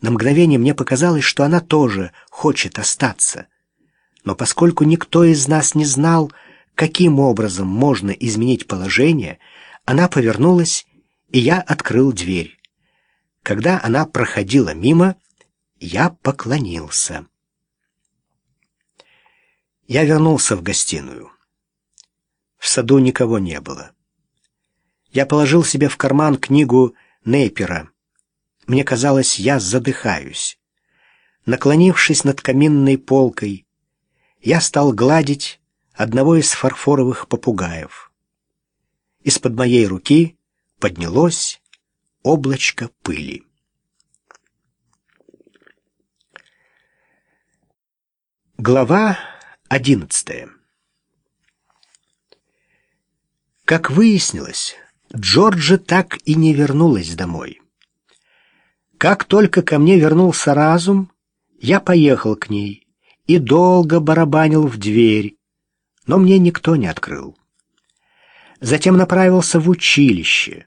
На мгновение мне показалось, что она тоже хочет остаться. Но поскольку никто из нас не знал, каким образом можно изменить положение, она повернулась, и я открыл дверь. Когда она проходила мимо, я поклонился. Я вернулся в гостиную. В саду никого не было. Я положил себе в карман книгу Нейпера. Мне казалось, я задыхаюсь. Наклонившись над каминной полкой, я стал гладить одного из фарфоровых попугаев. Из-под моей руки поднялось облачко пыли. Глава одиннадцатая Как выяснилось, Джорджи так и не вернулась домой. Как только ко мне вернулся разум, я поехал к ней и долго барабанил в дверь, но мне никто не открыл. Затем направился в училище,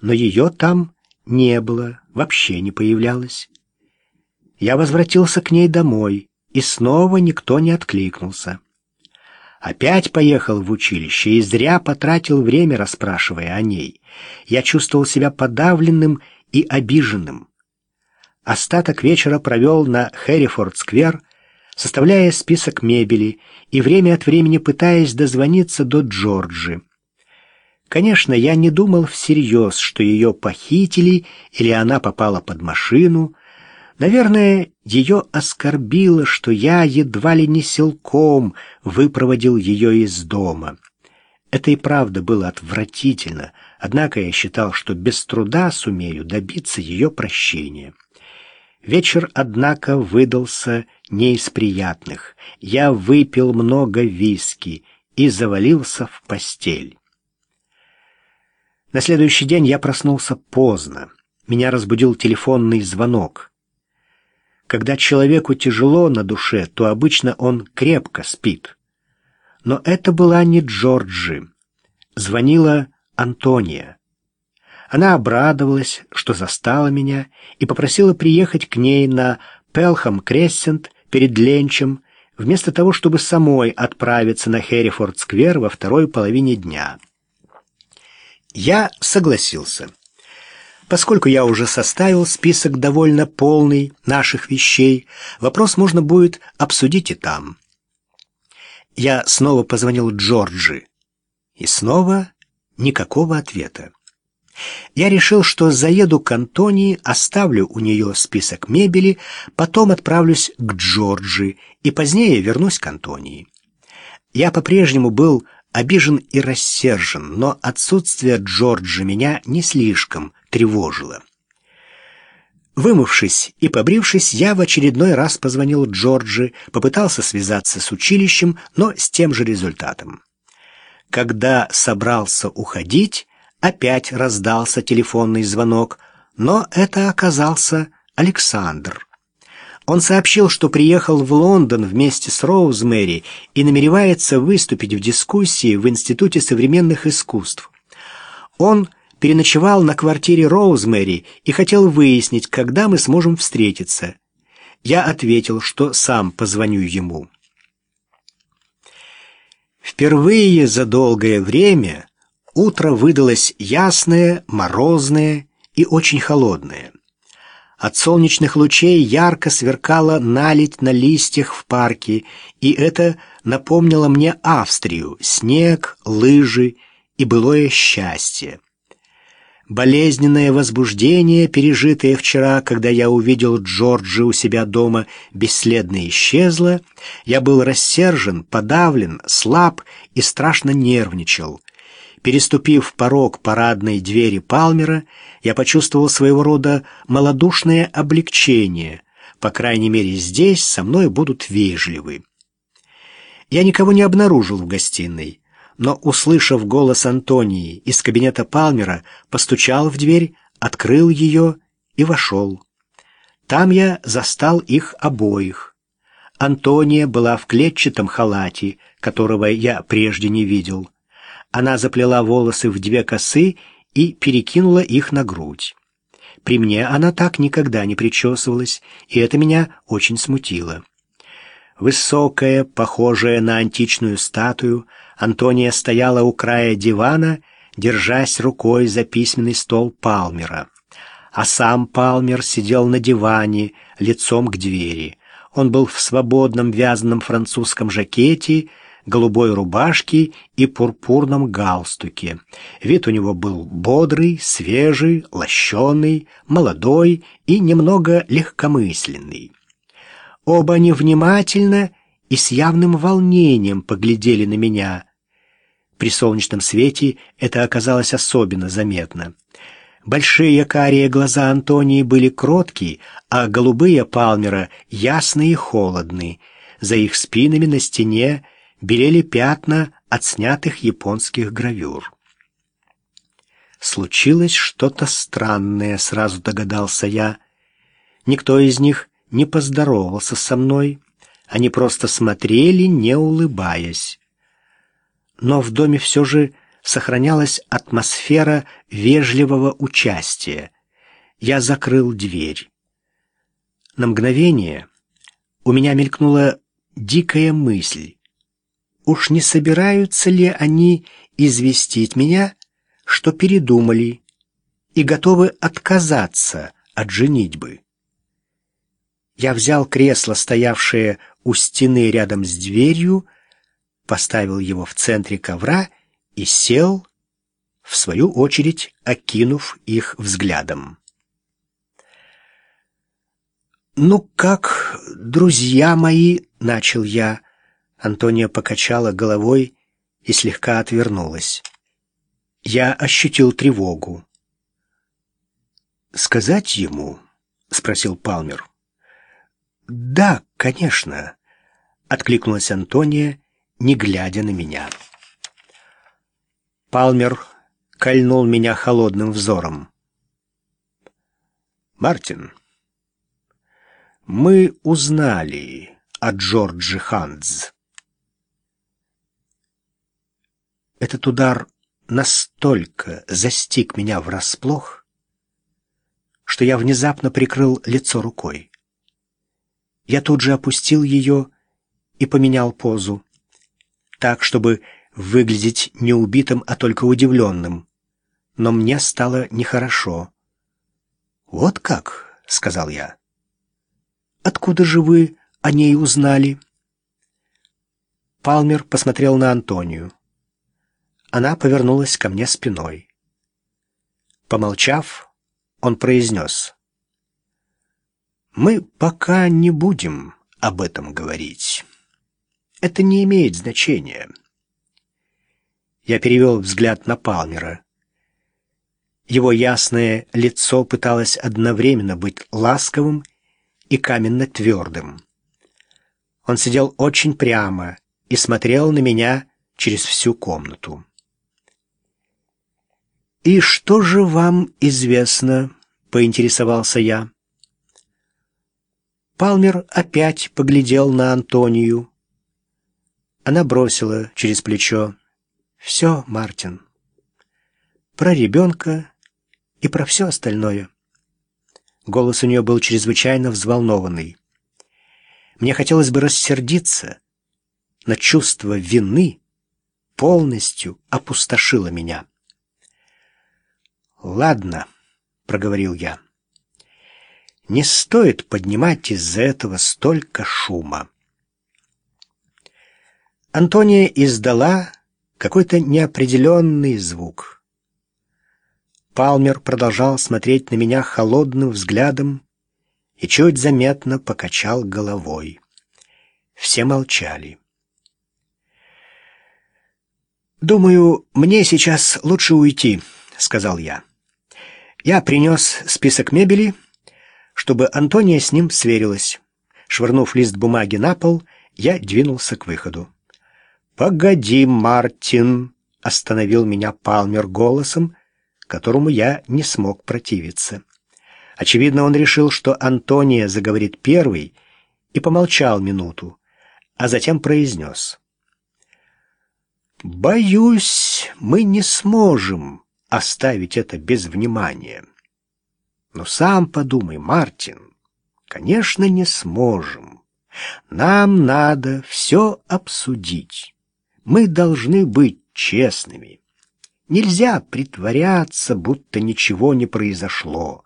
но ее там не было, вообще не появлялась. Я возвратился к ней домой, и снова никто не откликнулся. Опять поехал в училище и зря потратил время, расспрашивая о ней. Я чувствовал себя подавленным и обиженным. Остаток вечера провел на Хэррифорд-сквер, составляя список мебели и время от времени пытаясь дозвониться до Джорджи. Конечно, я не думал всерьез, что ее похитили или она попала под машину. Наверное, ее оскорбило, что я едва ли не силком выпроводил ее из дома. Это и правда было отвратительно, однако я считал, что без труда сумею добиться ее прощения. Вечер, однако, выдался не из приятных. Я выпил много виски и завалился в постель. На следующий день я проснулся поздно. Меня разбудил телефонный звонок. Когда человеку тяжело на душе, то обычно он крепко спит. Но это была не Джорджи. Звонила Антония. Она обрадовалась, что застала меня, и попросила приехать к ней на Пелхам Крессент перед ленчем, вместо того, чтобы самой отправиться на Хэррифорд-сквер во второй половине дня. Я согласился. Поскольку я уже составил список довольно полный наших вещей, вопрос можно будет обсудить и там. Я снова позвонил Джорджи, и снова никакого ответа. Я решил, что заеду к Антонии, оставлю у нее список мебели, потом отправлюсь к Джорджи и позднее вернусь к Антонии. Я по-прежнему был обижен и рассержен, но отсутствие Джорджа меня не слишком тревожило. Вымывшись и побрившись, я в очередной раз позвонил Джорджи, попытался связаться с училищем, но с тем же результатом. Когда собрался уходить, опять раздался телефонный звонок, но это оказался Александр. Он сообщил, что приехал в Лондон вместе с Роузмэри и намеревается выступить в дискуссии в Институте современных искусств. Он переночевал на квартире Роузмэри и хотел выяснить, когда мы сможем встретиться. Я ответил, что сам позвоню ему. Впервые за долгое время утро выдалось ясное, морозное и очень холодное. От солнечных лучей ярко сверкала наледь на листьях в парке, и это напомнило мне Австрию, снег, лыжи и былое счастье. Болезненное возбуждение, пережитое вчера, когда я увидел Джорджи у себя дома, бесследно исчезло. Я был рассержен, подавлен, слаб и страшно нервничал. Переступив порог парадной двери Палмера, я почувствовал своего рода малодушное облегчение. По крайней мере, здесь со мной будут вежливы. Я никого не обнаружил в гостиной, но, услышав голос Антонии из кабинета Палмера, постучал в дверь, открыл ее и вошел. Там я застал их обоих. Антония была в клетчатом халате, которого я прежде не видел. Она заплела волосы в две косы и перекинула их на грудь. При мне она так никогда не причесывалась, и это меня очень смутило. Высокая, похожая на античную статую, Антония стояла у края дивана, держась рукой за письменный стол Палмера. А сам Палмер сидел на диване, лицом к двери. Он был в свободном вязаном французском жакете, голубой рубашке и пурпурном галстуке. Вид у него был бодрый, свежий, лощеный, молодой и немного легкомысленный. Оба они внимательно и с явным волнением поглядели на меня. При солнечном свете это оказалось особенно заметно. Большие карие глаза Антонии были кроткие, а голубые Палмера ясные и холодные. За их спинами на стене белели пятна от снятых японских гравюр. Случилось что-то странное, сразу догадался я. Никто из них не поздоровался со мной. Они просто смотрели, не улыбаясь. Но в доме все же сохранялась атмосфера вежливого участия. Я закрыл дверь. На мгновение у меня мелькнула дикая мысль. Уж не собираются ли они известить меня, что передумали и готовы отказаться от женитьбы? Я взял кресло, стоявшее у стены рядом с дверью, поставил его в центре ковра и сел, в свою очередь окинув их взглядом. «Ну как, друзья мои?» — начал я. Антония покачала головой и слегка отвернулась. Я ощутил тревогу. «Сказать ему?» — спросил Палмер. «Да, конечно», — откликнулась Антония, не глядя на меня. Палмер кольнул меня холодным взором. «Мартин, мы узнали о Джорджи Хандз». Этот удар настолько застиг меня врасплох, что я внезапно прикрыл лицо рукой. Я тут же опустил ее и поменял позу, так, чтобы выглядеть не убитым, а только удивленным. Но мне стало нехорошо. «Вот как?» — сказал я. «Откуда же вы о ней узнали?» Палмер посмотрел на Антонию. Она повернулась ко мне спиной. Помолчав, он произнес. «Мы пока не будем об этом говорить. Это не имеет значения. Я перевел взгляд на Палмера. Его ясное лицо пыталось одновременно быть ласковым и каменно твердым. Он сидел очень прямо и смотрел на меня через всю комнату. «И что же вам известно?» — поинтересовался я. Палмер опять поглядел на Антонию. Она бросила через плечо. Все, Мартин. Про ребенка и про все остальное. Голос у нее был чрезвычайно взволнованный. Мне хотелось бы рассердиться, но чувство вины полностью опустошило меня. «Ладно», — проговорил я, — «не стоит поднимать из-за этого столько шума». Антония издала какой-то неопределенный звук. Палмер продолжал смотреть на меня холодным взглядом и чуть заметно покачал головой. Все молчали. «Думаю, мне сейчас лучше уйти», — сказал я. Я принес список мебели, чтобы Антония с ним сверилась. Швырнув лист бумаги на пол, я двинулся к выходу. «Погоди, Мартин!» — остановил меня Палмер голосом, которому я не смог противиться. Очевидно, он решил, что Антония заговорит первый, и помолчал минуту, а затем произнес. «Боюсь, мы не сможем оставить это без внимания». Но сам подумай, Мартин, конечно, не сможем. Нам надо все обсудить. Мы должны быть честными. Нельзя притворяться, будто ничего не произошло.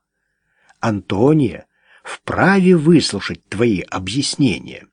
Антония вправе выслушать твои объяснения.